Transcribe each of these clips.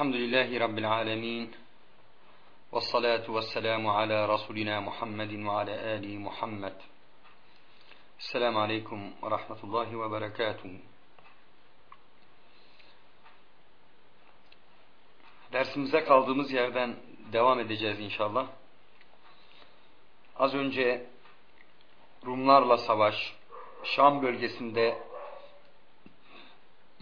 Elhamdülillahi Rabbil alemin. Vessalatu vesselamu ala Resulina Muhammedin ve ala Ali Muhammed. Selamun Aleyküm ve Rahmetullahi ve Berekatuhu. Dersimize kaldığımız yerden devam edeceğiz inşallah. Az önce Rumlarla savaş, Şam bölgesinde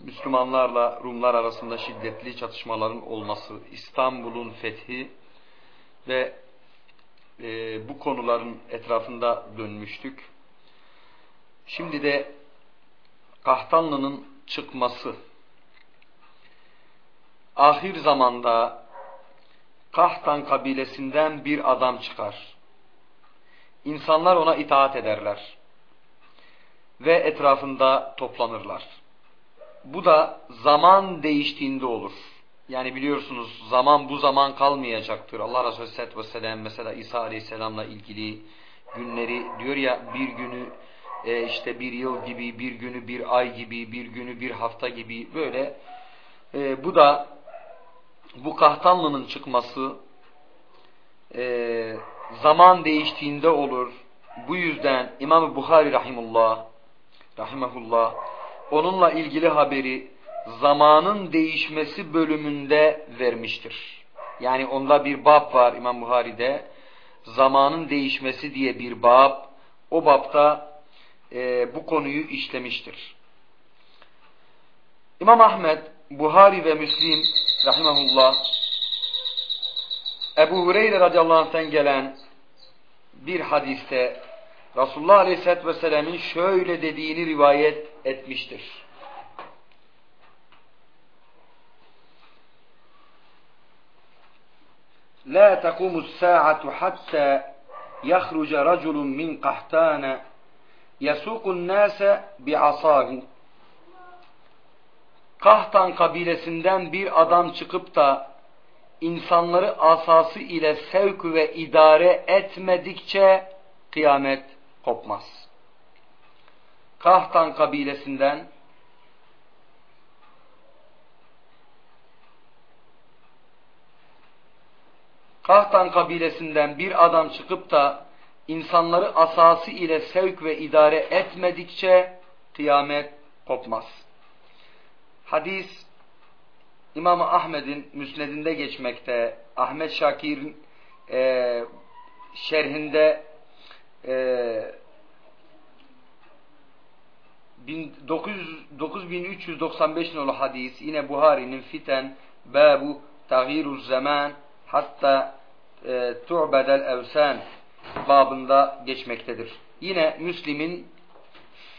Müslümanlarla Rumlar arasında şiddetli çatışmaların olması, İstanbul'un fethi ve e, bu konuların etrafında dönmüştük. Şimdi de Kahtanlı'nın çıkması. Ahir zamanda Kahtan kabilesinden bir adam çıkar. İnsanlar ona itaat ederler ve etrafında toplanırlar. Bu da zaman değiştiğinde olur. Yani biliyorsunuz zaman bu zaman kalmayacaktır. Allah Resulü Aleyhisselatü Vesselam mesela İsa Aleyhisselam'la ilgili günleri diyor ya bir günü e, işte bir yıl gibi, bir günü bir ay gibi, bir günü bir hafta gibi böyle. E, bu da bu kahtanlının çıkması e, zaman değiştiğinde olur. Bu yüzden İmam Bukhari rahimullah rahimehullah onunla ilgili haberi zamanın değişmesi bölümünde vermiştir. Yani onda bir bab var İmam Buhari'de. Zamanın değişmesi diye bir bab. O babda e, bu konuyu işlemiştir. İmam Ahmed, Buhari ve Müslim rahimahullah Ebu Hureyre radıyallahu anh'ten gelen bir hadiste Resulullah aleyhisselatü vesselam'ın şöyle dediğini rivayet etmiştir. لا تقوم الساعة حتى يخرج رجل من قحطان يسوق الناس بعصاه Kahtan kabilesinden bir adam çıkıp da insanları asası ile sevk ve idare etmedikçe kıyamet kopmaz. Kahtan kabilesinden Kahtan kabilesinden bir adam çıkıp da insanları asası ile sevk ve idare etmedikçe kıyamet kopmaz. Hadis İmam Ahmed'in müsnedinde geçmekte. Ahmet Şakir'in e, şerhinde e, 9395 nolu hadis yine Buhari'nin fiten babu tagiruz zaman hatta e, tu'bedel evsan babında geçmektedir. Yine Müslim'in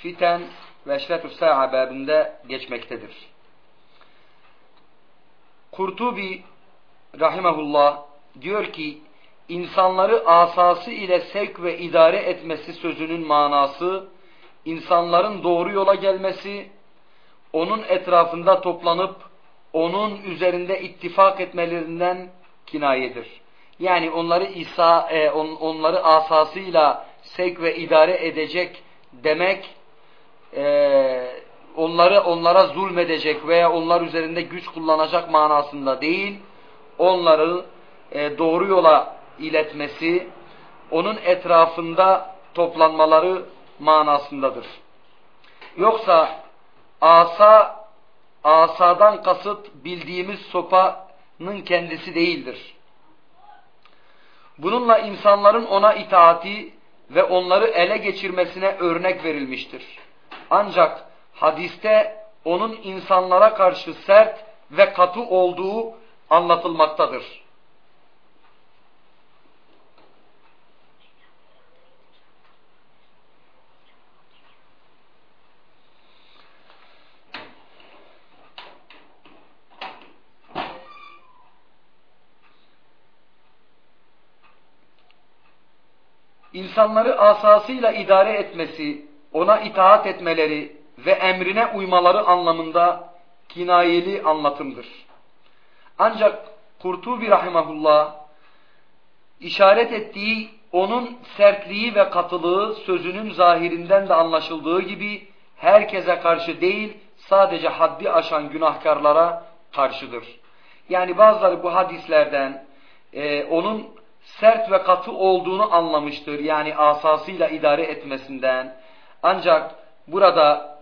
fiten ve eşretü sa'a babında geçmektedir. Kurtubi rahimahullah diyor ki insanları asası ile sevk ve idare etmesi sözünün manası insanların doğru yola gelmesi, onun etrafında toplanıp onun üzerinde ittifak etmelerinden kinayedir. Yani onları İsa e, on, onları asasıyla sevk ve idare edecek demek e, onları onlara zulmedecek veya onlar üzerinde güç kullanacak manasında değil, onları e, doğru yola iletmesi, onun etrafında toplanmaları manasındadır. Yoksa asa, asadan kasıt bildiğimiz sopanın kendisi değildir. Bununla insanların ona itaati ve onları ele geçirmesine örnek verilmiştir. Ancak hadiste onun insanlara karşı sert ve katı olduğu anlatılmaktadır. İnsanları asasıyla idare etmesi, ona itaat etmeleri ve emrine uymaları anlamında kinayeli anlatımdır. Ancak Kurtubi rahimahullah işaret ettiği onun sertliği ve katılığı sözünün zahirinden de anlaşıldığı gibi herkese karşı değil sadece haddi aşan günahkarlara karşıdır. Yani bazıları bu hadislerden e, onun sert ve katı olduğunu anlamıştır. Yani asasıyla idare etmesinden. Ancak burada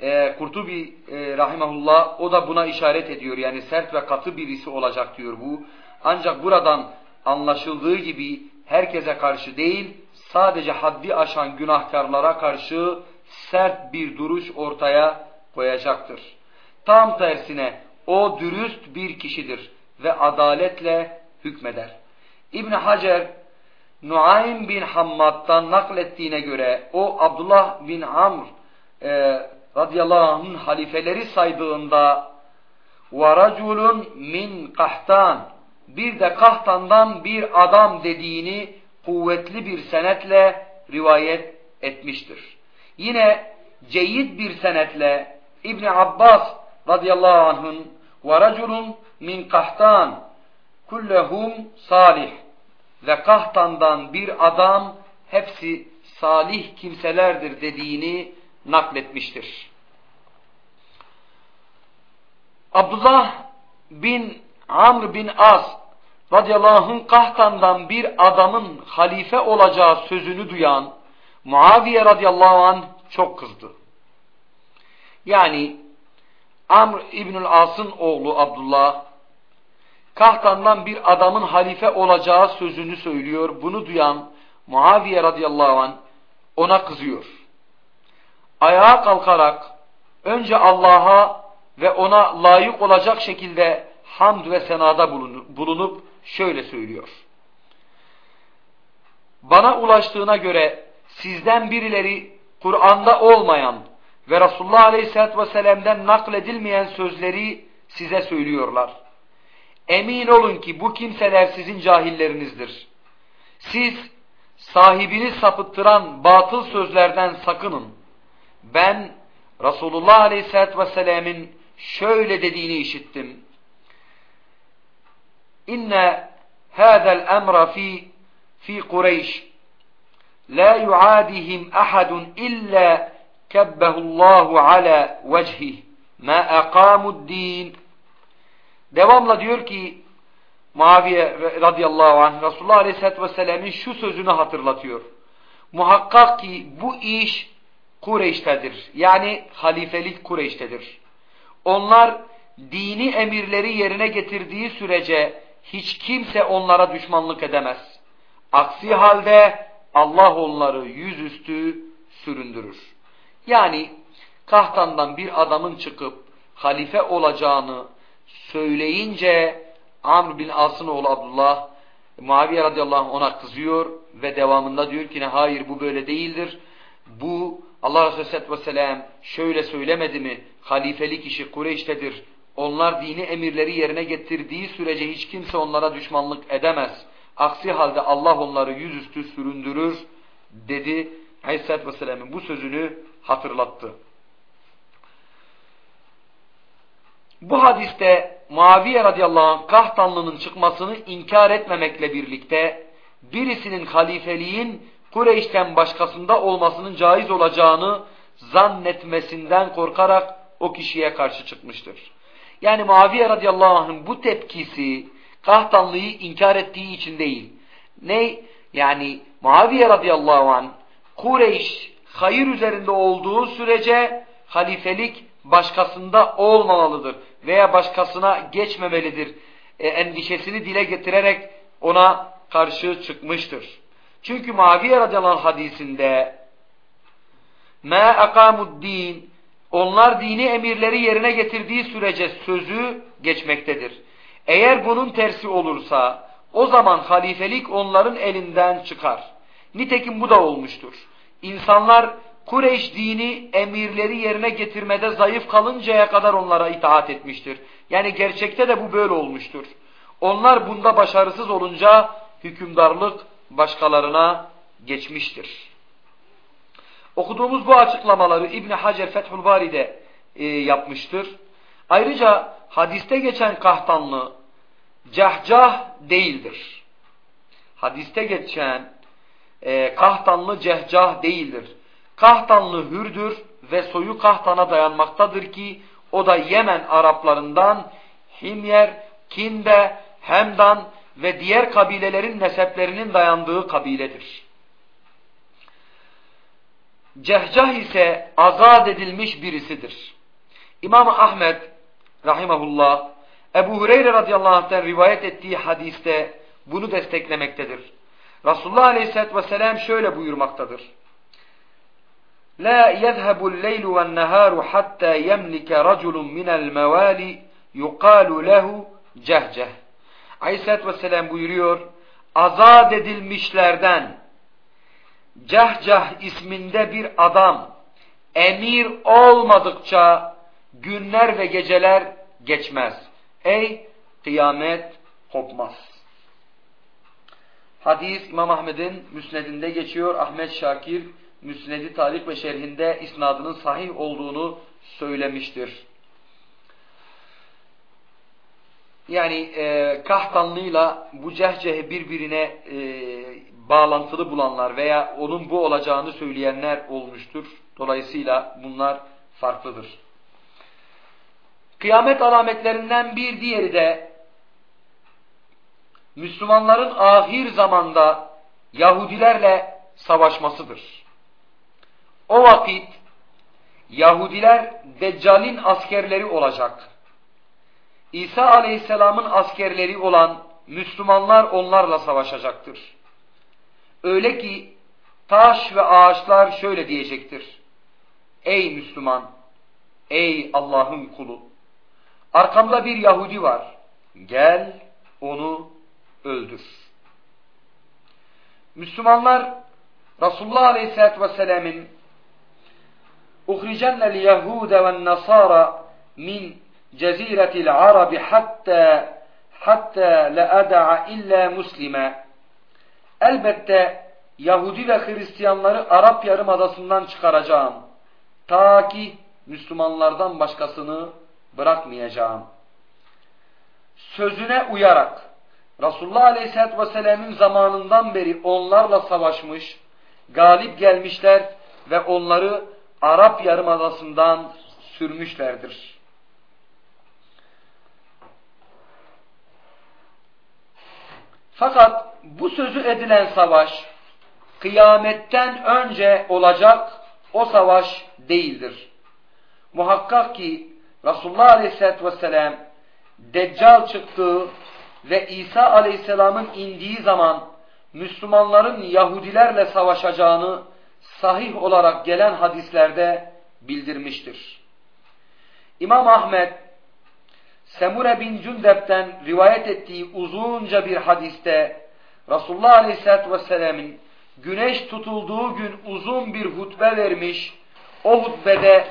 e, Kurtubi e, rahimahullah o da buna işaret ediyor. Yani sert ve katı birisi olacak diyor bu. Ancak buradan anlaşıldığı gibi herkese karşı değil, sadece haddi aşan günahkarlara karşı sert bir duruş ortaya koyacaktır. Tam tersine o dürüst bir kişidir ve adaletle hükmeder. İbn Hacer Nuaym bin Hammad'dan naklettiğine göre o Abdullah bin Amr e, radıyallahu anh'ın halifeleri saydığında وَرَجُلٌ min kahtan bir de kahtandan bir adam dediğini kuvvetli bir senetle rivayet etmiştir. Yine ceyid bir senetle İbn Abbas radıyallahu anh'ın وَرَجُلٌ min kahtan kullehum salih ve kahtandan bir adam hepsi salih kimselerdir dediğini nakletmiştir. Abdullah bin Amr bin As radıyallahu anh kahtandan bir adamın halife olacağı sözünü duyan Muaviye radıyallahu anh çok kızdı. Yani Amr İbnül As'ın oğlu Abdullah Kahtan'dan bir adamın halife olacağı sözünü söylüyor. Bunu duyan Muaviye radıyallahu an ona kızıyor. Ayağa kalkarak önce Allah'a ve ona layık olacak şekilde hamd ve senada bulunup şöyle söylüyor. Bana ulaştığına göre sizden birileri Kur'an'da olmayan ve Resulullah Aleyhisselatü Vesselam'dan nakledilmeyen sözleri size söylüyorlar. Emin olun ki bu kimseler sizin cahillerinizdir. Siz sahibini sapıttıran batıl sözlerden sakının. Ben Resulullah Aleyhisselatü Vesselam'ın şöyle dediğini işittim. İnne hâzel emra fi fi Kureyş la yuadihim ahadun illa kebbehullahu ala vechih ma aqamu'd-din Devamla diyor ki Muaviye radıyallahu anh Resulullah aleyhisselatü vesselam'ın şu sözünü hatırlatıyor. Muhakkak ki bu iş Kureyş'tedir. Yani halifelik Kureyş'tedir. Onlar dini emirleri yerine getirdiği sürece hiç kimse onlara düşmanlık edemez. Aksi halde Allah onları yüzüstü süründürür. Yani kahtandan bir adamın çıkıp halife olacağını söyleyince Amr bin As'ın oğlu Abdullah Muaviye radıyallahu anh ona kızıyor ve devamında diyor ki ne hayır bu böyle değildir. Bu Allah Resulü aleyhisselatü vesselam şöyle söylemedi mi? Halifelik işi Kureyş'tedir. Onlar dini emirleri yerine getirdiği sürece hiç kimse onlara düşmanlık edemez. Aksi halde Allah onları yüzüstü süründürür dedi. Aleyhisselatü vesselamın bu sözünü hatırlattı. Bu hadiste Muaviye radıyallahu anh kahtanlının çıkmasını inkar etmemekle birlikte birisinin halifeliğin Kureyş'ten başkasında olmasının caiz olacağını zannetmesinden korkarak o kişiye karşı çıkmıştır. Yani Muaviye radıyallahu anh'ın bu tepkisi kahtanlıyı inkar ettiği için değil. Ne? Yani Muaviye radıyallahu anh Kureyş hayır üzerinde olduğu sürece halifelik başkasında olmamalıdır veya başkasına geçmemelidir e, endişesini dile getirerek ona karşı çıkmıştır. Çünkü Muaviye radıyallahu anh hadisinde مَا اَقَامُ din Onlar dini emirleri yerine getirdiği sürece sözü geçmektedir. Eğer bunun tersi olursa o zaman halifelik onların elinden çıkar. Nitekim bu da olmuştur. İnsanlar Kureyş dini emirleri yerine getirmede zayıf kalıncaya kadar onlara itaat etmiştir. Yani gerçekte de bu böyle olmuştur. Onlar bunda başarısız olunca hükümdarlık başkalarına geçmiştir. Okuduğumuz bu açıklamaları İbni Hacer Fethül Bari'de e, yapmıştır. Ayrıca hadiste geçen kahtanlı cehcah değildir. Hadiste geçen e, kahtanlı cehcah değildir. Kahtanlı hürdür ve soyu kahtana dayanmaktadır ki o da Yemen Araplarından Himyer Kinde, Hemdan ve diğer kabilelerin neseplerinin dayandığı kabiledir. Cehcah ise azat edilmiş birisidir. İmam Ahmed rahimahullah Ebu Hureyre radıyallahu anh'ten rivayet ettiği hadiste bunu desteklemektedir. Resulullah aleyhissalatü vesselam şöyle buyurmaktadır. La yezhebu'l leylu ve'n naharu hatta yemlike raculun minel mevali yuqalu lehu cehceh. Aleyhissalatü vesselam buyuruyor. Azat edilmişlerden Cehceh isminde bir adam emir olmadıkça günler ve geceler geçmez. Ey kıyamet kopmaz. Hadis İmam Ahmed'in müsnedinde geçiyor. Ahmet Şakir müsnedi talik ve şerhinde isnadının sahih olduğunu söylemiştir. Yani e, Kahtanlı'yla bu cehcehi birbirine e, bağlantılı bulanlar veya onun bu olacağını söyleyenler olmuştur. Dolayısıyla bunlar farklıdır. Kıyamet alametlerinden bir diğeri de Müslümanların ahir zamanda Yahudilerle savaşmasıdır. O vakit Yahudiler Deccal'in askerleri olacak. İsa Aleyhisselam'ın askerleri olan Müslümanlar onlarla savaşacaktır. Öyle ki taş ve ağaçlar şöyle diyecektir. Ey Müslüman, ey Allah'ın kulu, arkamda bir Yahudi var. Gel onu öldür. Müslümanlar Resulullah Aleyhisselatü Vesselam'ın اُخْرِجَنَّ الْيَهُودَ وَالنَّصَارَ min ceziretil arabi hatta hatta la ad'a illa muslime elbette Yahudi ve Hristiyanları Arap Yarımadası'ndan çıkaracağım. Ta ki Müslümanlardan başkasını bırakmayacağım. Sözüne uyarak Resulullah Aleyhisselatü Vesselam'ın zamanından beri onlarla savaşmış, galip gelmişler ve onları Arap Yarımadası'ndan sürmüşlerdir. Fakat bu sözü edilen savaş kıyametten önce olacak o savaş değildir. Muhakkak ki Resulullah Aleyhisselatü Vesselam Deccal çıktığı ve İsa Aleyhisselam'ın indiği zaman Müslümanların Yahudilerle savaşacağını sahih olarak gelen hadislerde bildirmiştir. İmam Ahmet Semure bin Cündep'ten rivayet ettiği uzunca bir hadiste Resulullah Aleyhisselatü Vesselam'ın güneş tutulduğu gün uzun bir hutbe vermiş, o hutbede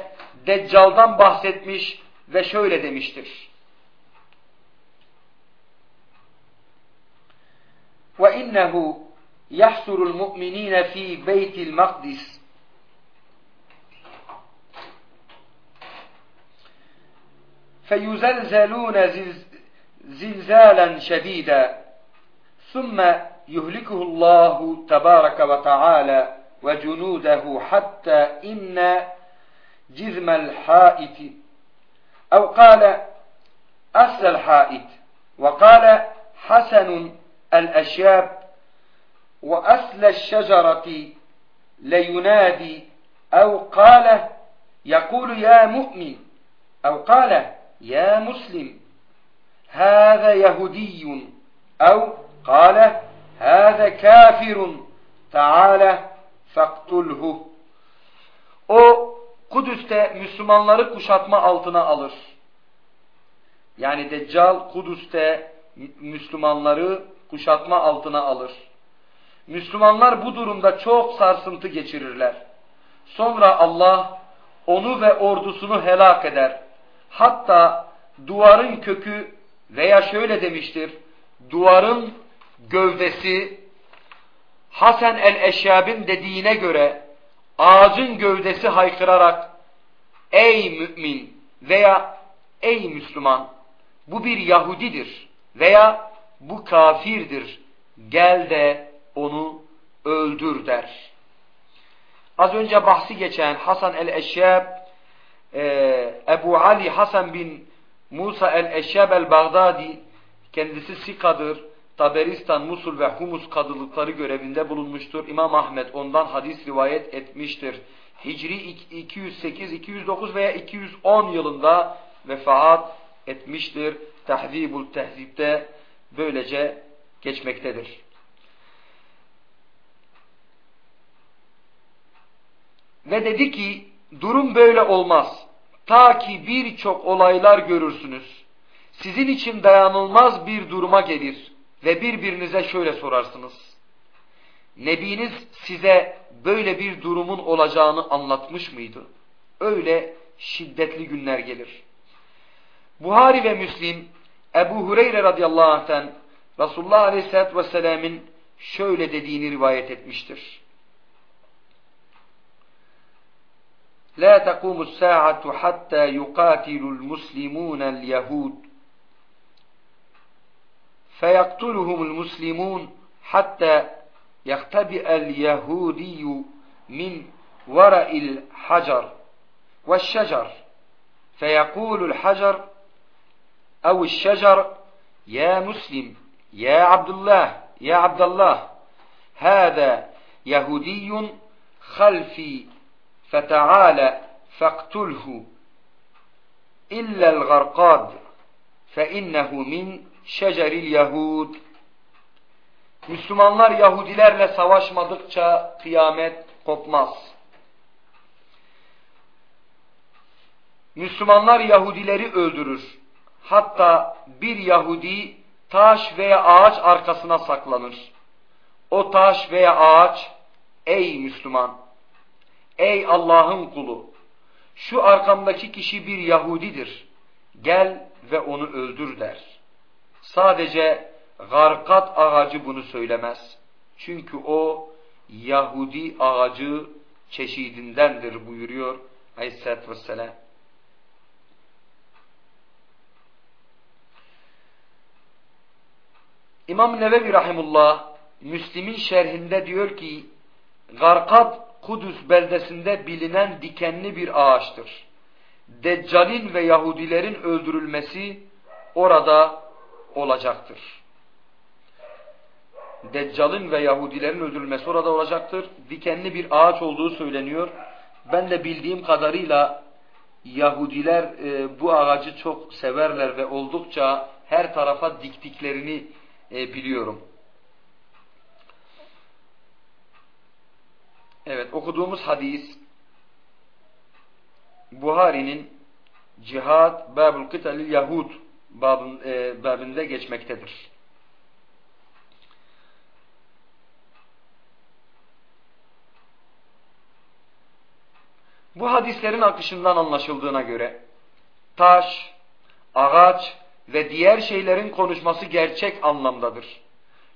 Deccal'dan bahsetmiş ve şöyle demiştir. وَاِنَّهُ يَحْسُرُ الْمُؤْمِنِينَ ف۪ي بَيْتِ الْمَقْدِسِ. فيزلزلون زلزالا شديدا. ثم يهلكه الله تبارك وتعالى وجنوده حتى إن جذم الحائط. أو قال أصل الحائط. وقال حسن الأشياب وأصل الشجرة لينادي أو قال يقول يا مؤمن أو قال يا مسلم هذا يهودي أو قال هذا كافر تعالى فاقتله O Kudüs'te Müslümanları kuşatma altına alır. Yani Deccal Kudüs'te Müslümanları kuşatma altına alır. Müslümanlar bu durumda çok sarsıntı geçirirler. Sonra Allah onu ve ordusunu helak eder. Hatta duvarın kökü veya şöyle demiştir, duvarın gövdesi Hasan el-Eşyab'in dediğine göre ağacın gövdesi haykırarak ey mümin veya ey Müslüman bu bir Yahudidir veya bu kafirdir gel de onu öldür der. Az önce bahsi geçen Hasan el-Eşyab e, Ebu Ali Hasan bin Musa el-Eşyab el-Baghdadi Kendisi Sika'dır. Taberistan, Musul ve Humus kadılıkları görevinde bulunmuştur. İmam Ahmet ondan hadis rivayet etmiştir. Hicri 208, 209 veya 210 yılında vefat etmiştir. Tahzibul Tehzib'de böylece geçmektedir. Ve dedi ki durum böyle olmaz. Ta ki birçok olaylar görürsünüz. Sizin için dayanılmaz bir duruma gelir ve birbirinize şöyle sorarsınız. Nebiniz size böyle bir durumun olacağını anlatmış mıydı? Öyle şiddetli günler gelir. Buhari ve Müslim Ebu Hureyre radıyallahu anh'ten Resulullah aleyhissalatü vesselam'ın şöyle dediğini rivayet etmiştir. لا تقوم الساعة حتى يقاتل المسلمون اليهود. فيقتلهم المسلمون حتى يختبئ اليهودي من ورء الحجر والشجر. فيقول الحجر أو الشجر يا مسلم يا عبد الله يا عبد الله هذا يهودي خلفي فتعال فاقتله إلا الغرقاد فإنه من شجر اليهود Müslümanlar Yahudilerle savaşmadıkça kıyamet kopmaz. Müslümanlar Yahudileri öldürür. Hatta bir Yahudi taş veya ağaç arkasına saklanır. O taş veya ağaç, ey Müslüman, ey Allah'ın kulu, şu arkamdaki kişi bir Yahudidir, gel ve onu öldür der. Sadece garkat ağacı bunu söylemez. Çünkü o Yahudi ağacı çeşidindendir buyuruyor Aleyhisselatü Vesselam. İmam Nevevi Rahimullah Müslim'in şerhinde diyor ki Garkat Kudüs beldesinde bilinen dikenli bir ağaçtır. Deccal'in ve Yahudilerin öldürülmesi orada olacaktır. Deccal'in ve Yahudilerin öldürülmesi orada olacaktır. Dikenli bir ağaç olduğu söyleniyor. Ben de bildiğim kadarıyla Yahudiler e, bu ağacı çok severler ve oldukça her tarafa diktiklerini e, biliyorum. Evet okuduğumuz hadis Buhari'nin Cihad Babul Kıtalil Yahud babın, e, babında geçmektedir. Bu hadislerin akışından anlaşıldığına göre taş, ağaç ve diğer şeylerin konuşması gerçek anlamdadır.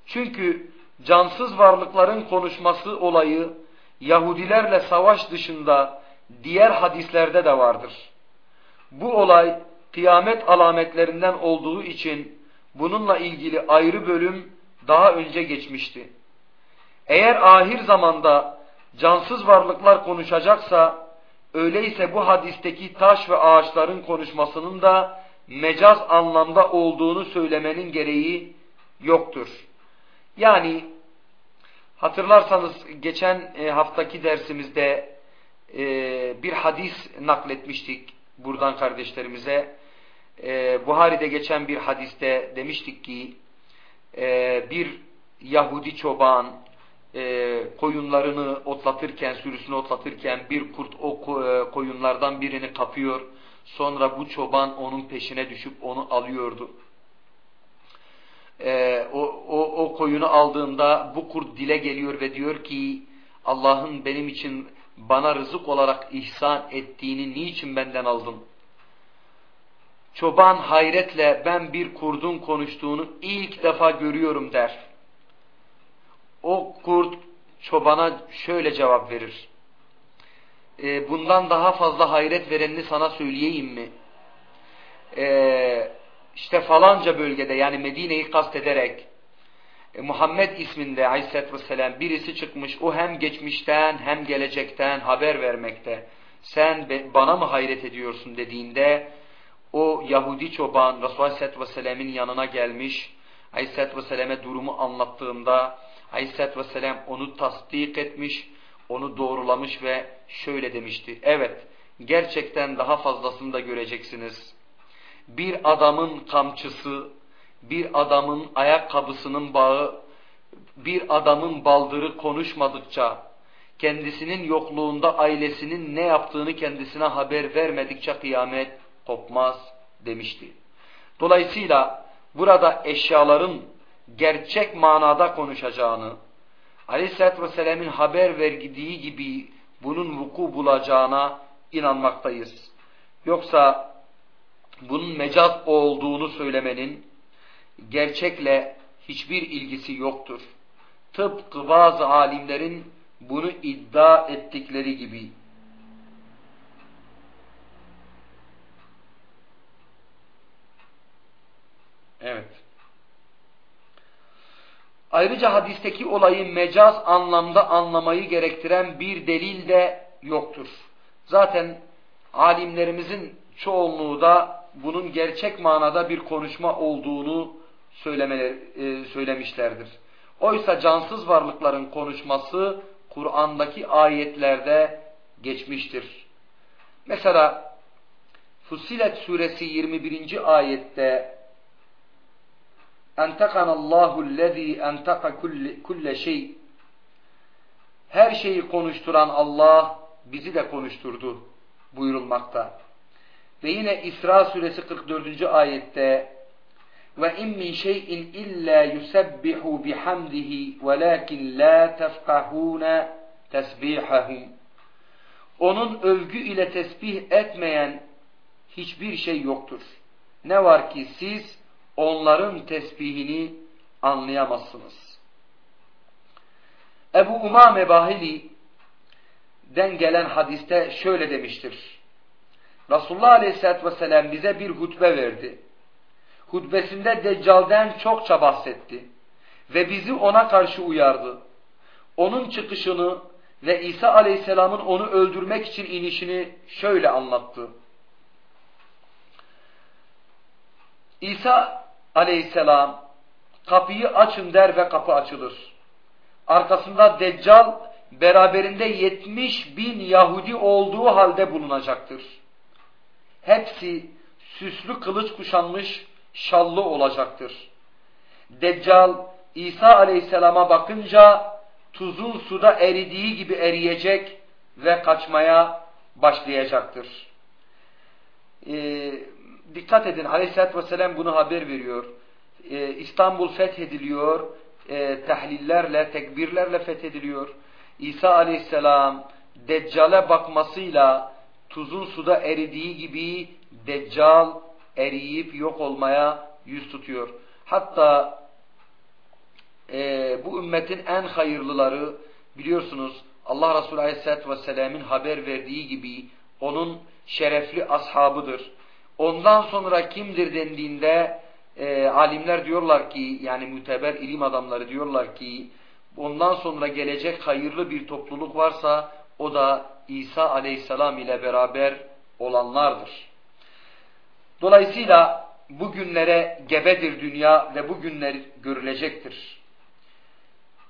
Çünkü cansız varlıkların konuşması olayı Yahudilerle savaş dışında diğer hadislerde de vardır. Bu olay kıyamet alametlerinden olduğu için bununla ilgili ayrı bölüm daha önce geçmişti. Eğer ahir zamanda cansız varlıklar konuşacaksa, öyleyse bu hadisteki taş ve ağaçların konuşmasının da mecaz anlamda olduğunu söylemenin gereği yoktur. Yani hatırlarsanız geçen e, haftaki dersimizde e, bir hadis nakletmiştik buradan kardeşlerimize. E, Buhari'de geçen bir hadiste demiştik ki bir Yahudi çoban koyunlarını otlatırken, sürüsünü otlatırken bir kurt o koyunlardan birini kapıyor. Sonra bu çoban onun peşine düşüp onu alıyordu e, o, o, o koyunu aldığında bu kurt dile geliyor ve diyor ki Allah'ın benim için bana rızık olarak ihsan ettiğini niçin benden aldın? Çoban hayretle ben bir kurdun konuştuğunu ilk defa görüyorum der. O kurt çobana şöyle cevap verir. E, bundan daha fazla hayret verenini sana söyleyeyim mi? Eee işte falanca bölgede yani Medine'yi kastederek e, Muhammed isminde aleyhissalatü vesselam birisi çıkmış o hem geçmişten hem gelecekten haber vermekte. Sen bana mı hayret ediyorsun dediğinde o Yahudi çoban Resulullah Aleyhisselatü Vesselam'ın yanına gelmiş. Aleyhisselatü Vesselam'e durumu anlattığında Aleyhisselatü Vesselam onu tasdik etmiş, onu doğrulamış ve şöyle demişti. Evet, gerçekten daha fazlasını da göreceksiniz. Bir adamın kamçısı, bir adamın ayakkabısının bağı, bir adamın baldırı konuşmadıkça, kendisinin yokluğunda ailesinin ne yaptığını kendisine haber vermedikçe kıyamet kopmaz demişti. Dolayısıyla burada eşyaların gerçek manada konuşacağını, Aleyhisselatü Vesselam'ın haber verdiği gibi bunun vuku bulacağına inanmaktayız. Yoksa bunun mecaz olduğunu söylemenin gerçekle hiçbir ilgisi yoktur. Tıpkı bazı alimlerin bunu iddia ettikleri gibi. Evet. Ayrıca hadisteki olayı mecaz anlamda anlamayı gerektiren bir delil de yoktur. Zaten alimlerimizin çoğunluğu da bunun gerçek manada bir konuşma olduğunu e, söylemişlerdir. Oysa cansız varlıkların konuşması Kur'an'daki ayetlerde geçmiştir. Mesela Fussilet suresi 21. ayette Entekanallahu lezî enteka kulle şey Her şeyi konuşturan Allah bizi de konuşturdu buyurulmakta. Ve yine İsra suresi 44. ayette ve in min şey'in illa yusabbihu bihamdihi velakin la tefkahun tesbihahum. Onun övgü ile tesbih etmeyen hiçbir şey yoktur. Ne var ki siz onların tesbihini anlayamazsınız. Ebu Umame Bahili'den gelen hadiste şöyle demiştir. Resulullah Aleyhisselatü Vesselam bize bir hutbe verdi hutbesinde Deccal'den çokça bahsetti ve bizi ona karşı uyardı. Onun çıkışını ve İsa Aleyhisselam'ın onu öldürmek için inişini şöyle anlattı. İsa Aleyhisselam kapıyı açın der ve kapı açılır. Arkasında Deccal beraberinde 70 bin Yahudi olduğu halde bulunacaktır. Hepsi süslü kılıç kuşanmış şallı olacaktır. Deccal İsa aleyhisselama bakınca tuzun suda eridiği gibi eriyecek ve kaçmaya başlayacaktır. Ee, dikkat edin aleyhissalatü vesselam bunu haber veriyor. Ee, İstanbul fethediliyor. E, tahlillerle, tekbirlerle fethediliyor. İsa aleyhisselam Deccal'e bakmasıyla tuzun suda eridiği gibi Deccal eriyip yok olmaya yüz tutuyor. Hatta e, bu ümmetin en hayırlıları biliyorsunuz Allah Resulü Aleyhisselatü Vesselam'ın haber verdiği gibi onun şerefli ashabıdır. Ondan sonra kimdir dendiğinde e, alimler diyorlar ki yani müteber ilim adamları diyorlar ki ondan sonra gelecek hayırlı bir topluluk varsa o da İsa Aleyhisselam ile beraber olanlardır. Dolayısıyla bugünlere gebedir dünya ve bugünler görülecektir.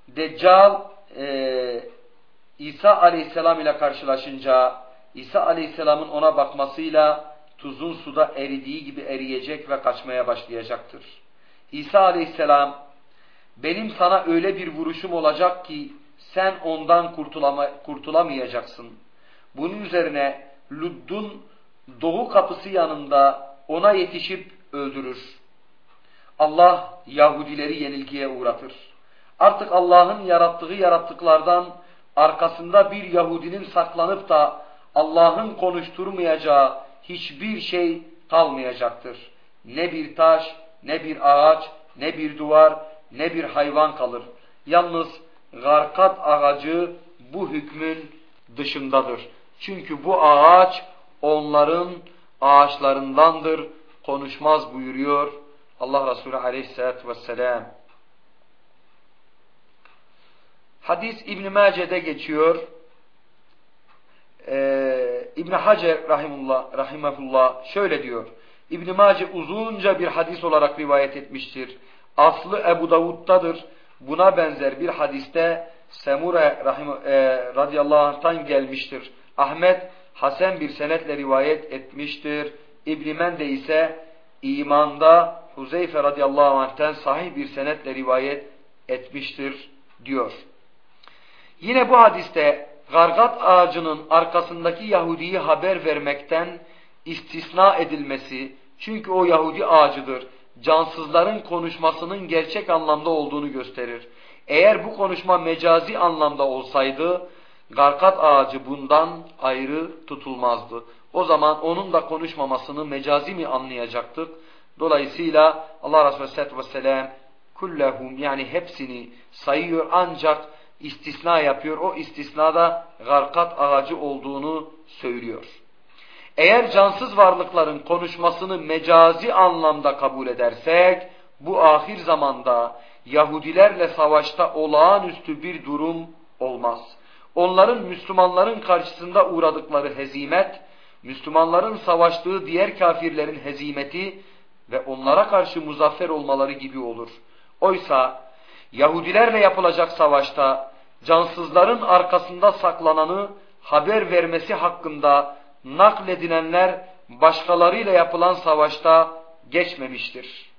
Deccal e, İsa aleyhisselam ile karşılaşınca İsa aleyhisselamın ona bakmasıyla tuzun suda eridiği gibi eriyecek ve kaçmaya başlayacaktır. İsa aleyhisselam benim sana öyle bir vuruşum olacak ki sen ondan kurtulama, kurtulamayacaksın. Bunun üzerine Ludd'un doğu kapısı yanında ona yetişip öldürür. Allah Yahudileri yenilgiye uğratır. Artık Allah'ın yarattığı yarattıklardan arkasında bir Yahudinin saklanıp da Allah'ın konuşturmayacağı hiçbir şey kalmayacaktır. Ne bir taş, ne bir ağaç, ne bir duvar, ne bir hayvan kalır. Yalnız garkat ağacı bu hükmün dışındadır. Çünkü bu ağaç onların ağaçlarındandır, konuşmaz buyuruyor Allah Resulü aleyhissalatü vesselam. Hadis İbn-i Mace'de geçiyor. Ee, İbn Hacer rahimullah, rahimahullah şöyle diyor. İbn Mace uzunca bir hadis olarak rivayet etmiştir. Aslı Ebu Davud'dadır. Buna benzer bir hadiste Semure rahim, e, radıyallahu anh'tan gelmiştir. Ahmet Hasan bir senetle rivayet etmiştir. İbn Mende ise imanda Huzeyfe radıyallahu anh'ten sahih bir senetle rivayet etmiştir diyor. Yine bu hadiste gargat ağacının arkasındaki Yahudi'yi haber vermekten istisna edilmesi, çünkü o Yahudi ağacıdır, cansızların konuşmasının gerçek anlamda olduğunu gösterir. Eğer bu konuşma mecazi anlamda olsaydı, garkat ağacı bundan ayrı tutulmazdı. O zaman onun da konuşmamasını mecazi mi anlayacaktık? Dolayısıyla Allah Resulü Aleyhisselatü Vesselam kullehum yani hepsini sayıyor ancak istisna yapıyor. O istisnada garkat ağacı olduğunu söylüyor. Eğer cansız varlıkların konuşmasını mecazi anlamda kabul edersek, bu ahir zamanda Yahudilerle savaşta olağanüstü bir durum olmaz. Onların Müslümanların karşısında uğradıkları hezimet, Müslümanların savaştığı diğer kafirlerin hezimeti ve onlara karşı muzaffer olmaları gibi olur. Oysa Yahudilerle yapılacak savaşta cansızların arkasında saklananı haber vermesi hakkında nakledilenler başkalarıyla yapılan savaşta geçmemiştir.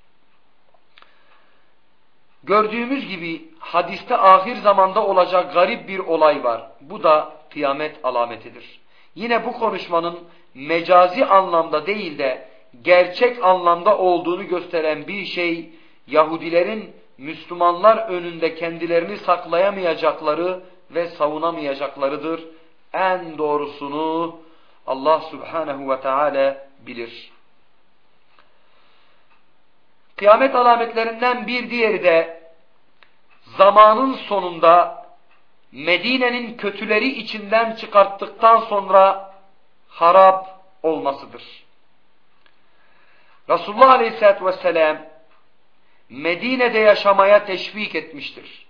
Gördüğümüz gibi hadiste ahir zamanda olacak garip bir olay var. Bu da kıyamet alametidir. Yine bu konuşmanın mecazi anlamda değil de gerçek anlamda olduğunu gösteren bir şey Yahudilerin Müslümanlar önünde kendilerini saklayamayacakları ve savunamayacaklarıdır. En doğrusunu Allah Subhanahu ve Teala bilir. Kıyamet alametlerinden bir diğeri de zamanın sonunda Medine'nin kötüleri içinden çıkarttıktan sonra harap olmasıdır. Resulullah Aleyhisselatü Vesselam Medine'de yaşamaya teşvik etmiştir.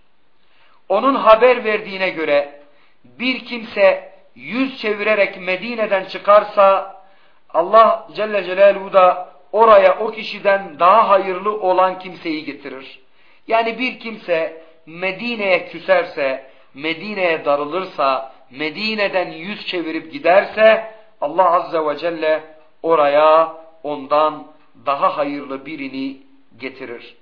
Onun haber verdiğine göre bir kimse yüz çevirerek Medine'den çıkarsa Allah Celle Celaluhu da oraya o kişiden daha hayırlı olan kimseyi getirir. Yani bir kimse Medine'ye küserse, Medine'ye darılırsa, Medine'den yüz çevirip giderse Allah Azze ve Celle oraya ondan daha hayırlı birini getirir.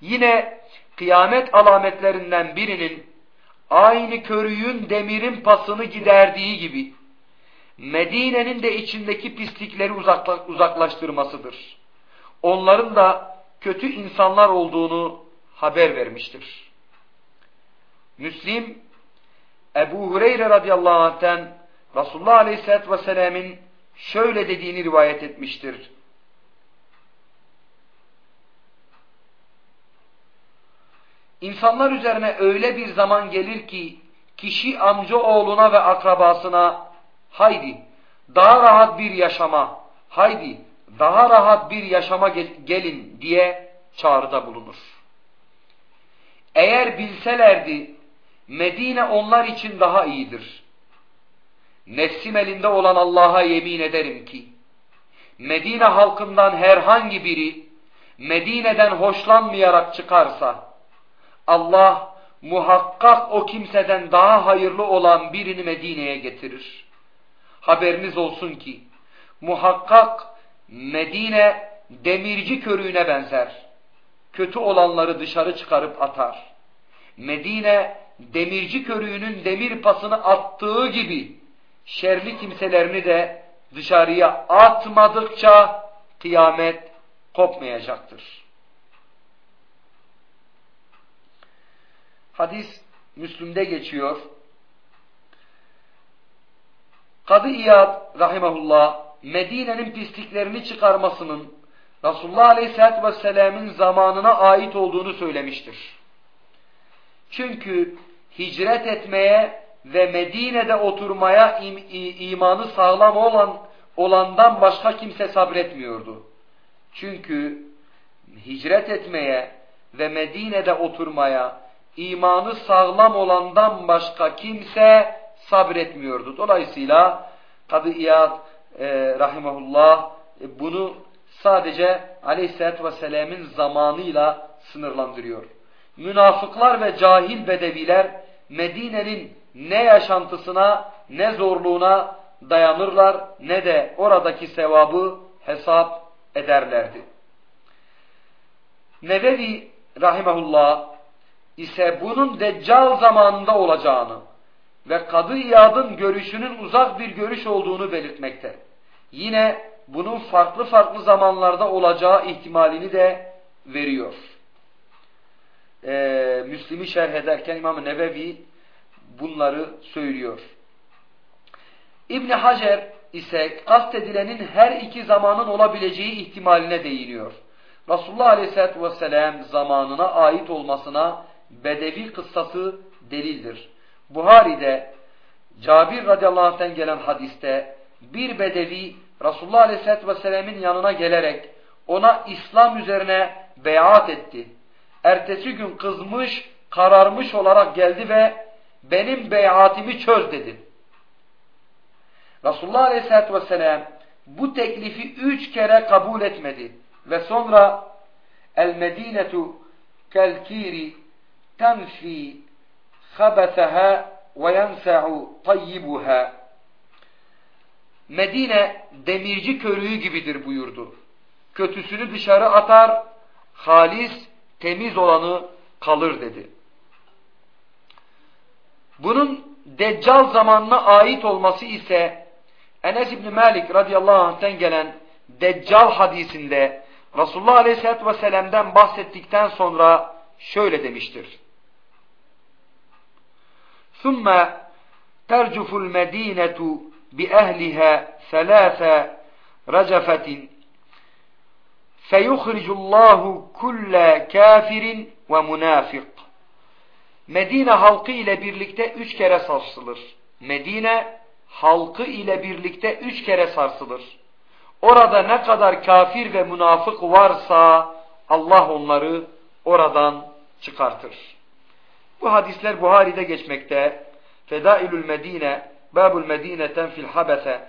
Yine kıyamet alametlerinden birinin aynı körüğün demirin pasını giderdiği gibi Medine'nin de içindeki pislikleri uzaklaştırmasıdır. Onların da kötü insanlar olduğunu haber vermiştir. Müslim Ebu Hureyre radıyallahu anh'ten Resulullah aleyhissalatü vesselam'ın şöyle dediğini rivayet etmiştir. İnsanlar üzerine öyle bir zaman gelir ki kişi amca oğluna ve akrabasına haydi daha rahat bir yaşama, haydi daha rahat bir yaşama gelin diye çağrıda bulunur. Eğer bilselerdi Medine onlar için daha iyidir. Nefsim elinde olan Allah'a yemin ederim ki Medine halkından herhangi biri Medine'den hoşlanmayarak çıkarsa Allah muhakkak o kimseden daha hayırlı olan birini Medine'ye getirir. Haberiniz olsun ki muhakkak Medine demirci körüğüne benzer. Kötü olanları dışarı çıkarıp atar. Medine demirci körüğünün demir pasını attığı gibi şerli kimselerini de dışarıya atmadıkça kıyamet kopmayacaktır. Hadis Müslüm'de geçiyor. Kadı İyad rahimahullah Medine'nin pisliklerini çıkarmasının Resulullah Aleyhisselatü Vesselam'ın zamanına ait olduğunu söylemiştir. Çünkü hicret etmeye ve Medine'de oturmaya im, imanı sağlam olan olandan başka kimse sabretmiyordu. Çünkü hicret etmeye ve Medine'de oturmaya imanı sağlam olandan başka kimse sabretmiyordu. Dolayısıyla Kadı İyad e, rahimahullah e, bunu sadece aleyhissalatü vesselam'ın zamanıyla sınırlandırıyor. Münafıklar ve cahil bedeviler Medine'nin ne yaşantısına ne zorluğuna dayanırlar ne de oradaki sevabı hesap ederlerdi. Nevevi rahimahullah ise bunun deccal zamanında olacağını ve Kadı İyad'ın görüşünün uzak bir görüş olduğunu belirtmekte. Yine bunun farklı farklı zamanlarda olacağı ihtimalini de veriyor. Ee, Müslim'i şerh ederken İmam Nevevi bunları söylüyor. İbni Hacer ise kastedilenin her iki zamanın olabileceği ihtimaline değiniyor. Resulullah Aleyhisselatü Vesselam zamanına ait olmasına Bedevi kıssası delildir. Buhari'de Cabir radıyallahu anh'ten gelen hadiste bir Bedevi Resulullah Aleyhisselatü Vesselam'ın yanına gelerek ona İslam üzerine beyat etti. Ertesi gün kızmış, kararmış olarak geldi ve benim beyatimi çöz dedi. Resulullah Aleyhisselatü Vesselam bu teklifi üç kere kabul etmedi. Ve sonra El Medinetu kelkiri tenfi habeseha ve yensa'u tayyibuha Medine demirci körüğü gibidir buyurdu. Kötüsünü dışarı atar, halis, temiz olanı kalır dedi. Bunun Deccal zamanına ait olması ise Enes İbni Malik radıyallahu anh'ten gelen Deccal hadisinde Resulullah aleyhissalatü vesselam'dan bahsettikten sonra şöyle demiştir. ثُمَّ تَرْجُفُ الْمَد۪ينَةُ بِأَهْلِهَا ثَلَاثَ رَجَفَةٍ فَيُخْرِجُ اللّٰهُ كُلَّ كَافِرٍ وَمُنَافِقٍ Medine halkı ile birlikte üç kere sarsılır. Medine halkı ile birlikte üç kere sarsılır. Orada ne kadar kafir ve münafık varsa Allah onları oradan çıkartır. Bu hadisler Buhari'de geçmekte. Fedailül Medine, Babul Medine'ten fil Habese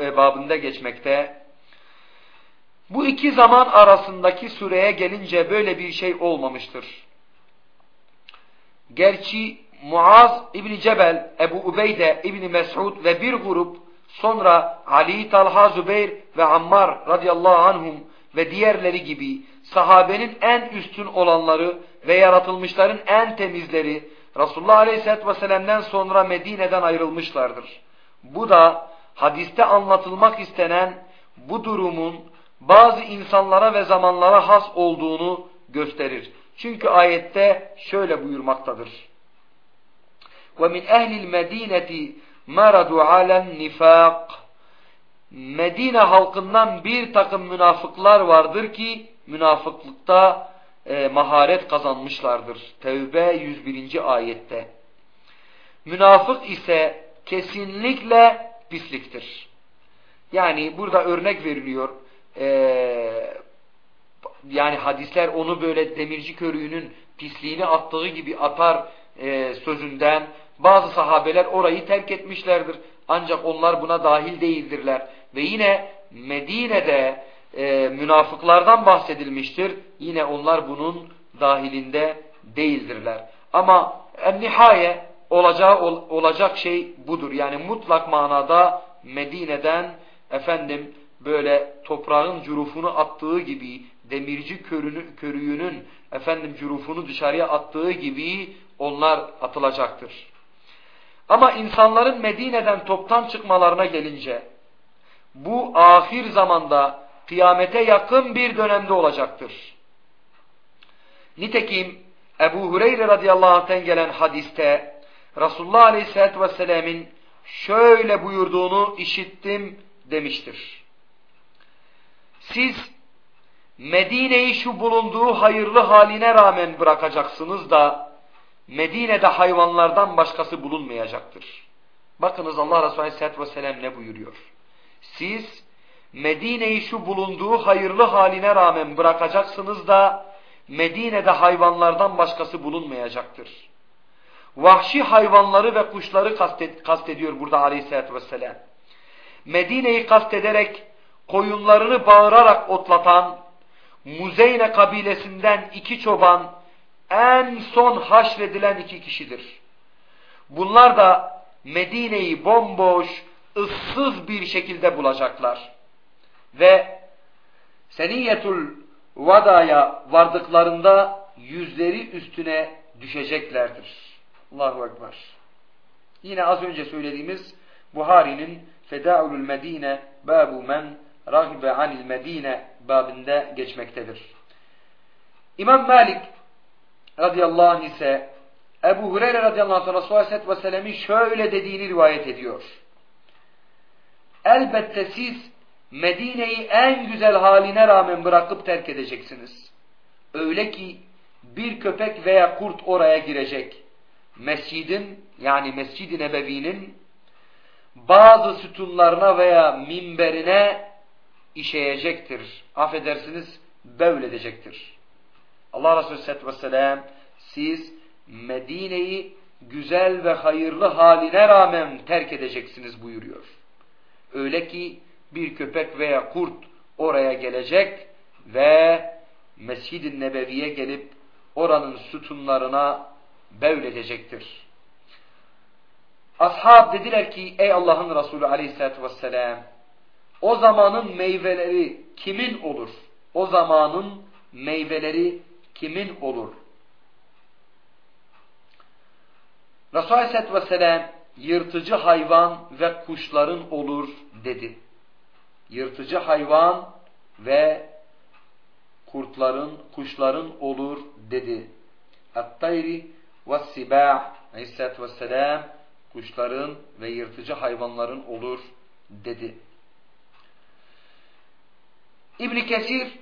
e, babında geçmekte. Bu iki zaman arasındaki süreye gelince böyle bir şey olmamıştır. Gerçi Muaz İbni Cebel, Ebu Ubeyde İbni Mes'ud ve bir grup sonra Ali, Talha, Zübeyir ve Ammar radıyallahu anhum ve diğerleri gibi sahabenin en üstün olanları ve yaratılmışların en temizleri Resulullah Aleyhisselatü Vesselam'dan sonra Medine'den ayrılmışlardır. Bu da hadiste anlatılmak istenen bu durumun bazı insanlara ve zamanlara has olduğunu gösterir. Çünkü ayette şöyle buyurmaktadır. وَمِنْ اَهْلِ الْمَد۪ينَةِ مَرَدُوا عَلَى النِّفَاقِ Medine halkından bir takım münafıklar vardır ki münafıklıkta e, maharet kazanmışlardır. Tevbe 101. ayette. Münafık ise kesinlikle pisliktir. Yani burada örnek veriliyor. Ee, yani hadisler onu böyle demirci körüğünün pisliğini attığı gibi atar e, sözünden bazı sahabeler orayı terk etmişlerdir. Ancak onlar buna dahil değildirler. Ve yine Medine'de e, münafıklardan bahsedilmiştir. Yine onlar bunun dahilinde değildirler. Ama en nihaye olacağı ol, olacak şey budur. Yani mutlak manada Medine'den efendim böyle toprağın curufunu attığı gibi demirci körünü, körüğünün efendim curufunu dışarıya attığı gibi onlar atılacaktır. Ama insanların Medine'den toptan çıkmalarına gelince bu ahir zamanda kıyamete yakın bir dönemde olacaktır. Nitekim Ebu Hureyre radıyallahu anh'ten gelen hadiste Resulullah aleyhissalatü vesselam'ın şöyle buyurduğunu işittim demiştir. Siz Medine'yi şu bulunduğu hayırlı haline rağmen bırakacaksınız da Medine'de hayvanlardan başkası bulunmayacaktır. Bakınız Allah Resulü Aleyhisselatü Vesselam ne buyuruyor? Siz Medine'yi şu bulunduğu hayırlı haline rağmen bırakacaksınız da Medine'de hayvanlardan başkası bulunmayacaktır. Vahşi hayvanları ve kuşları kastet, kastediyor burada Aleyhisselatü Vesselam. Medine'yi kastederek koyunlarını bağırarak otlatan, Muzeyne kabilesinden iki çoban en son haşredilen iki kişidir. Bunlar da Medine'yi bomboş, ıssız bir şekilde bulacaklar. Ve Seniyetul Vada'ya vardıklarında yüzleri üstüne düşeceklerdir. Allahu Ekber. Yine az önce söylediğimiz Buhari'nin Feda'ulul Medine babu men ragibe anil Medine babinde geçmektedir. İmam Malik radıyallahu anh ise Ebu Hureyre radıyallahu anh Resulü aleyhisselatü şöyle dediğini rivayet ediyor. Elbette siz Medine'yi en güzel haline rağmen bırakıp terk edeceksiniz. Öyle ki bir köpek veya kurt oraya girecek. Mescidin yani Mescid-i Nebevi'nin bazı sütunlarına veya minberine işeyecektir. Affedersiniz, bevledecektir. Allah Resulü Aleyhisselatü Vesselam siz Medine'yi güzel ve hayırlı haline rağmen terk edeceksiniz buyuruyor. Öyle ki bir köpek veya kurt oraya gelecek ve Mescid-i Nebevi'ye gelip oranın sütunlarına bevledecektir. Ashab dediler ki ey Allah'ın Resulü aleyhissalatü vesselam o zamanın meyveleri kimin olur? O zamanın meyveleri kimin olur? Resulü aleyhissalatü vesselam yırtıcı hayvan ve kuşların olur dedi. Yırtıcı hayvan ve kurtların, kuşların olur dedi. At-tayri ve sibah aleyhissalatü vesselam kuşların ve yırtıcı hayvanların olur dedi. İbn Kesir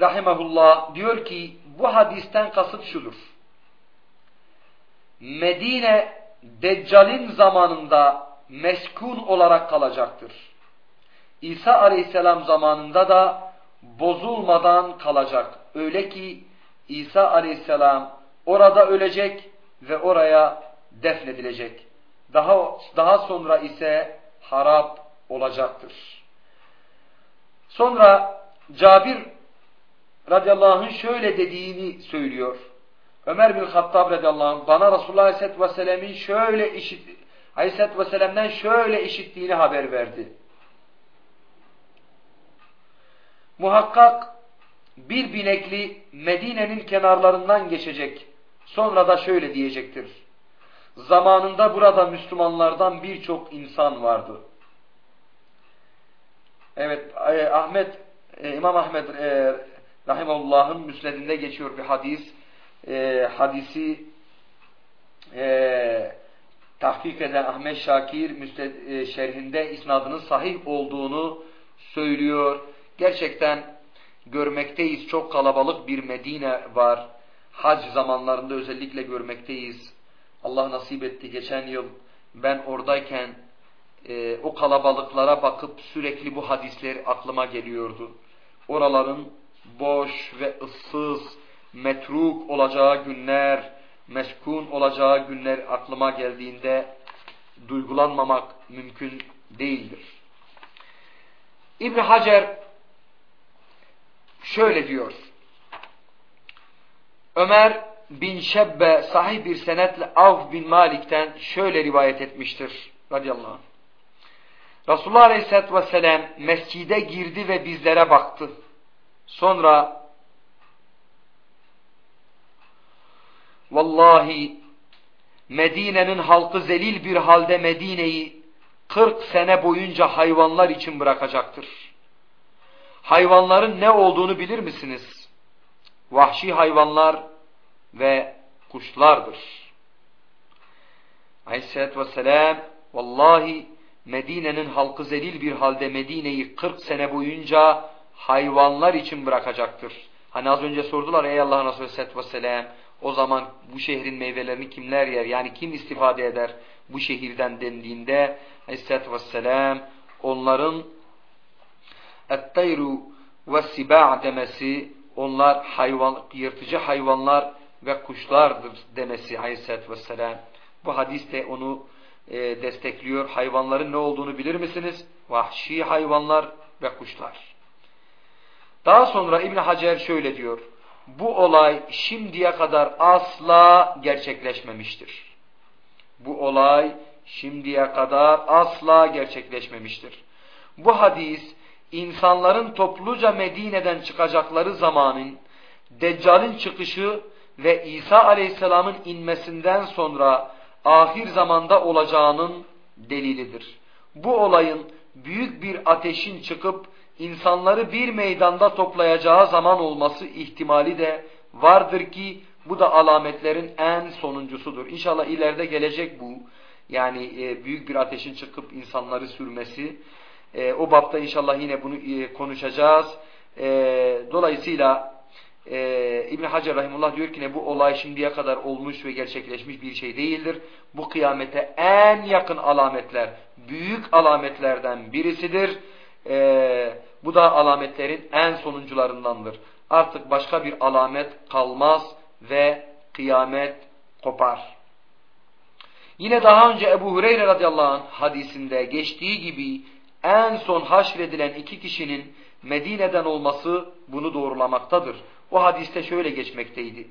rahimehullah diyor ki bu hadisten kasıt şudur. Medine Deccal'in zamanında meskun olarak kalacaktır. İsa aleyhisselam zamanında da bozulmadan kalacak. Öyle ki İsa aleyhisselam orada ölecek ve oraya defnedilecek. Daha, daha sonra ise harap olacaktır. Sonra Cabir radıyallahu anh şöyle dediğini söylüyor. Ömer bin Hattab radıyallahu anh bana Resulullah aleyhisselatü vesselam'ın şöyle işit, aleyhisselatü vesselam'dan şöyle işittiğini haber verdi. Muhakkak bir binekli Medine'nin kenarlarından geçecek. Sonra da şöyle diyecektir. Zamanında burada Müslümanlardan birçok insan vardı. Evet, e, Ahmet, e, İmam Ahmet e, Rahimullah'ın müsnedinde geçiyor bir hadis. E, hadisi e, tahkik eden Ahmet Şakir müsned, e, şerhinde isnadının sahih olduğunu söylüyor. Gerçekten görmekteyiz. Çok kalabalık bir Medine var. Hac zamanlarında özellikle görmekteyiz. Allah nasip etti geçen yıl ben oradayken e, o kalabalıklara bakıp sürekli bu hadisler aklıma geliyordu. Oraların boş ve ıssız, metruk olacağı günler, meskun olacağı günler aklıma geldiğinde duygulanmamak mümkün değildir. İbn Hacer şöyle diyor. Ömer bin Şebbe sahih bir senetle Avf bin Malik'ten şöyle rivayet etmiştir radıyallahu anh. Resulullah aleyhissalatü vesselam mescide girdi ve bizlere baktı. Sonra vallahi Medine'nin halkı zelil bir halde Medine'yi 40 sene boyunca hayvanlar için bırakacaktır. Hayvanların ne olduğunu bilir misiniz? Vahşi hayvanlar ve kuşlardır. Aleyhisselatü Vesselam vallahi Medine'nin halkı zelil bir halde Medine'yi 40 sene boyunca hayvanlar için bırakacaktır. Hani az önce sordular ey Allah'ın Resulü Aleyhisselatü Vesselam o zaman bu şehrin meyvelerini kimler yer? Yani kim istifade eder bu şehirden dendiğinde Aleyhisselatü Vesselam onların etteyru ve siba' demesi onlar hayvan, yırtıcı hayvanlar ve kuşlardır demesi Aleyhisselatü Vesselam. Bu hadis de onu e, destekliyor. Hayvanların ne olduğunu bilir misiniz? Vahşi hayvanlar ve kuşlar. Daha sonra İbn Hacer şöyle diyor. Bu olay şimdiye kadar asla gerçekleşmemiştir. Bu olay şimdiye kadar asla gerçekleşmemiştir. Bu hadis insanların topluca Medine'den çıkacakları zamanın Deccal'in çıkışı ve İsa Aleyhisselam'ın inmesinden sonra ahir zamanda olacağının delilidir. Bu olayın büyük bir ateşin çıkıp insanları bir meydanda toplayacağı zaman olması ihtimali de vardır ki bu da alametlerin en sonuncusudur. İnşallah ileride gelecek bu. Yani e, büyük bir ateşin çıkıp insanları sürmesi. E, o bapta inşallah yine bunu e, konuşacağız. E, dolayısıyla e, İbn Hacer Rahimullah diyor ki ne bu olay şimdiye kadar olmuş ve gerçekleşmiş bir şey değildir. Bu kıyamete en yakın alametler, büyük alametlerden birisidir. E, bu da alametlerin en sonuncularındandır. Artık başka bir alamet kalmaz ve kıyamet kopar. Yine daha önce Ebu Hureyre radıyallahu anh hadisinde geçtiği gibi en son haşredilen iki kişinin Medine'den olması bunu doğrulamaktadır. O hadiste şöyle geçmekteydi.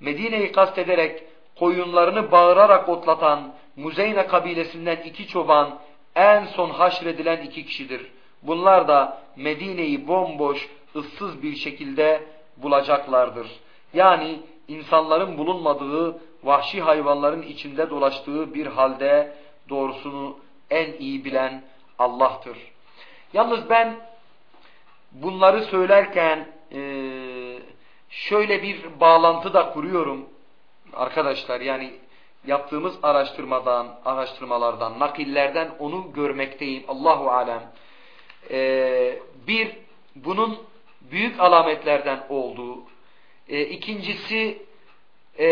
Medine'yi kastederek koyunlarını bağırarak otlatan Muzeyne kabilesinden iki çoban en son haşredilen iki kişidir. Bunlar da Medine'yi bomboş, ıssız bir şekilde bulacaklardır. Yani insanların bulunmadığı, vahşi hayvanların içinde dolaştığı bir halde doğrusunu en iyi bilen Allah'tır. Yalnız ben bunları söylerken e, şöyle bir bağlantı da kuruyorum arkadaşlar. Yani yaptığımız araştırmadan, araştırmalardan, nakillerden onu görmekteyim. Allahu alem. E, bir, bunun büyük alametlerden olduğu. E, ikincisi, e,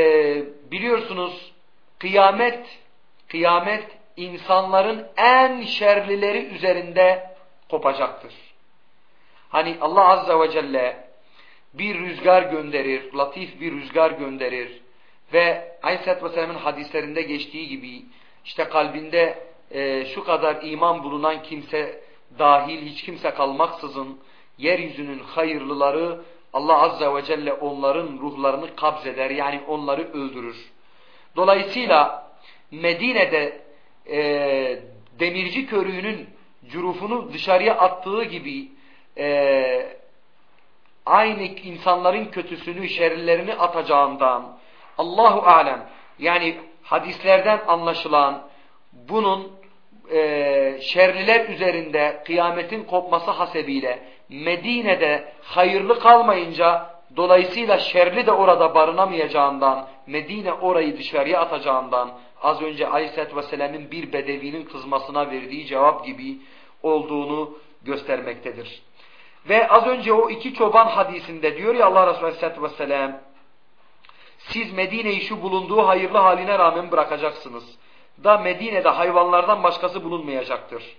biliyorsunuz kıyamet, kıyamet insanların en şerlileri üzerinde kopacaktır. Hani Allah Azze ve Celle bir rüzgar gönderir, latif bir rüzgar gönderir ve Aleyhisselatü Vesselam'ın hadislerinde geçtiği gibi işte kalbinde e, şu kadar iman bulunan kimse dahil hiç kimse kalmaksızın yeryüzünün hayırlıları Allah Azze ve Celle onların ruhlarını kabzeder yani onları öldürür. Dolayısıyla Medine'de e, demirci körüğünün cürufunu dışarıya attığı gibi e, aynı insanların kötüsünü, şerlerini atacağından Allahu alem yani hadislerden anlaşılan bunun e, şerliler üzerinde kıyametin kopması hasebiyle Medine'de hayırlı kalmayınca dolayısıyla şerli de orada barınamayacağından Medine orayı dışarıya atacağından az önce Aleyhisselatü Vesselam'ın bir bedevinin kızmasına verdiği cevap gibi olduğunu göstermektedir. Ve az önce o iki çoban hadisinde diyor ya Allah Resulü Aleyhisselatü Vesselam siz Medine'yi şu bulunduğu hayırlı haline rağmen bırakacaksınız. Da Medine'de hayvanlardan başkası bulunmayacaktır.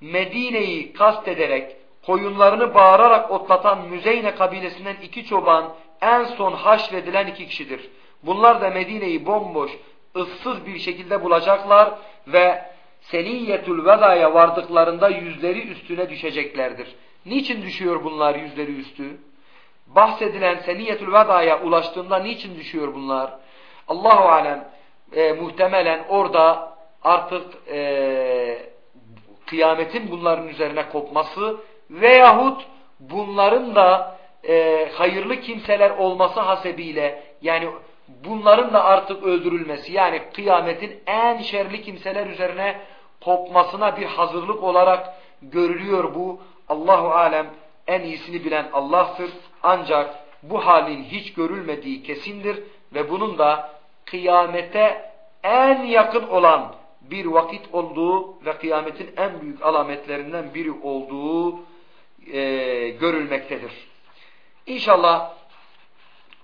Medine'yi kast ederek koyunlarını bağırarak otlatan Müzeyne kabilesinden iki çoban en son haşredilen iki kişidir. Bunlar da Medine'yi bomboş, ıssız bir şekilde bulacaklar ve Seniyetül Veda'ya vardıklarında yüzleri üstüne düşeceklerdir. Niçin düşüyor bunlar yüzleri üstü? Bahsedilen Seniyetül Veda'ya ulaştığında niçin düşüyor bunlar? Allahu alem e, muhtemelen orada artık e, kıyametin bunların üzerine kopması veyahut bunların da e, hayırlı kimseler olması hasebiyle yani bunların da artık öldürülmesi yani kıyametin en şerli kimseler üzerine kopmasına bir hazırlık olarak görülüyor bu. Allahu alem en iyisini bilen Allah'tır. Ancak bu halin hiç görülmediği kesindir ve bunun da kıyamete en yakın olan bir vakit olduğu ve kıyametin en büyük alametlerinden biri olduğu e, görülmektedir. İnşallah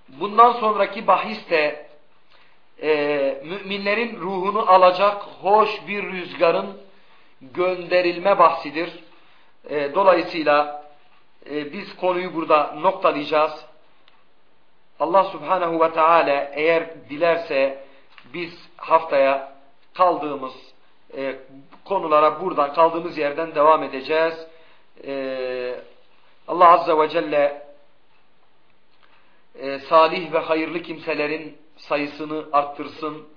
bundan sonraki bahis de e, müminlerin ruhunu alacak hoş bir rüzgarın gönderilme bahsidir. E, dolayısıyla e, biz konuyu burada noktalayacağız. Allah subhanehu ve teala eğer dilerse biz haftaya kaldığımız e, konulara buradan kaldığımız yerden devam edeceğiz. e, Allah Azze ve Celle e, salih ve hayırlı kimselerin sayısını arttırsın.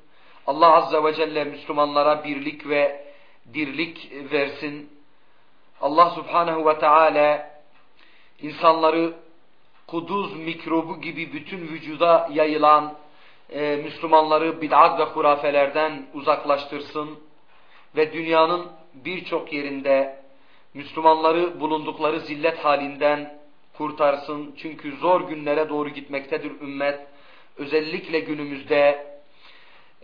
Allah Azze ve Celle Müslümanlara birlik ve dirlik versin. Allah Subhanahu ve Teala insanları kuduz mikrobu gibi bütün vücuda yayılan e, Müslümanları bid'at ve hurafelerden uzaklaştırsın ve dünyanın birçok yerinde Müslümanları bulundukları zillet halinden kurtarsın. Çünkü zor günlere doğru gitmektedir ümmet. Özellikle günümüzde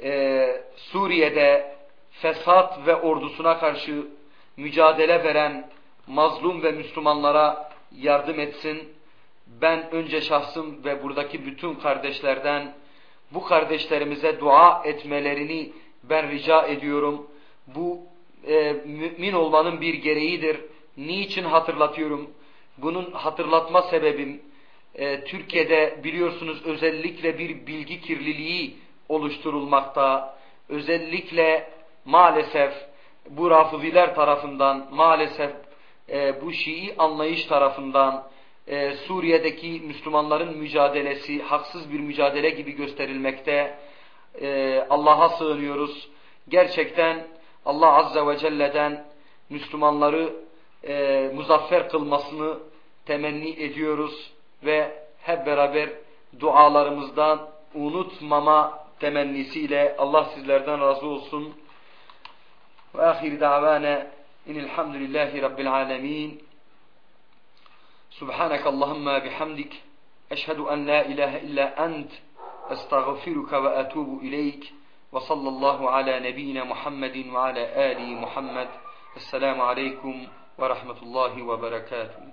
e, Suriye'de fesat ve ordusuna karşı mücadele veren mazlum ve Müslümanlara yardım etsin. Ben önce şahsım ve buradaki bütün kardeşlerden bu kardeşlerimize dua etmelerini ben rica ediyorum. Bu e, mümin olmanın bir gereğidir. Niçin hatırlatıyorum? Bunun hatırlatma sebebim e, Türkiye'de biliyorsunuz özellikle bir bilgi kirliliği oluşturulmakta. Özellikle maalesef bu Rafiziler tarafından maalesef e, bu Şii anlayış tarafından e, Suriye'deki Müslümanların mücadelesi haksız bir mücadele gibi gösterilmekte. E, Allah'a sığınıyoruz. Gerçekten Allah Azze ve Celle'den Müslümanları e, muzaffer kılmasını temenni ediyoruz ve hep beraber dualarımızdan unutmama temennisiyle Allah sizlerden razı olsun. Ve ahir davana inilhamdülillahi rabbil alemin. Subhanak Allahumma bihamdik. Eşhedü en la ilahe illa ent. Estağfiruka ve etubu ileyk. Ve sallallahu ala nebiyyina Muhammedin ve ala ali Muhammed. Esselamu aleyküm ve rahmetullahi ve berekatuhu.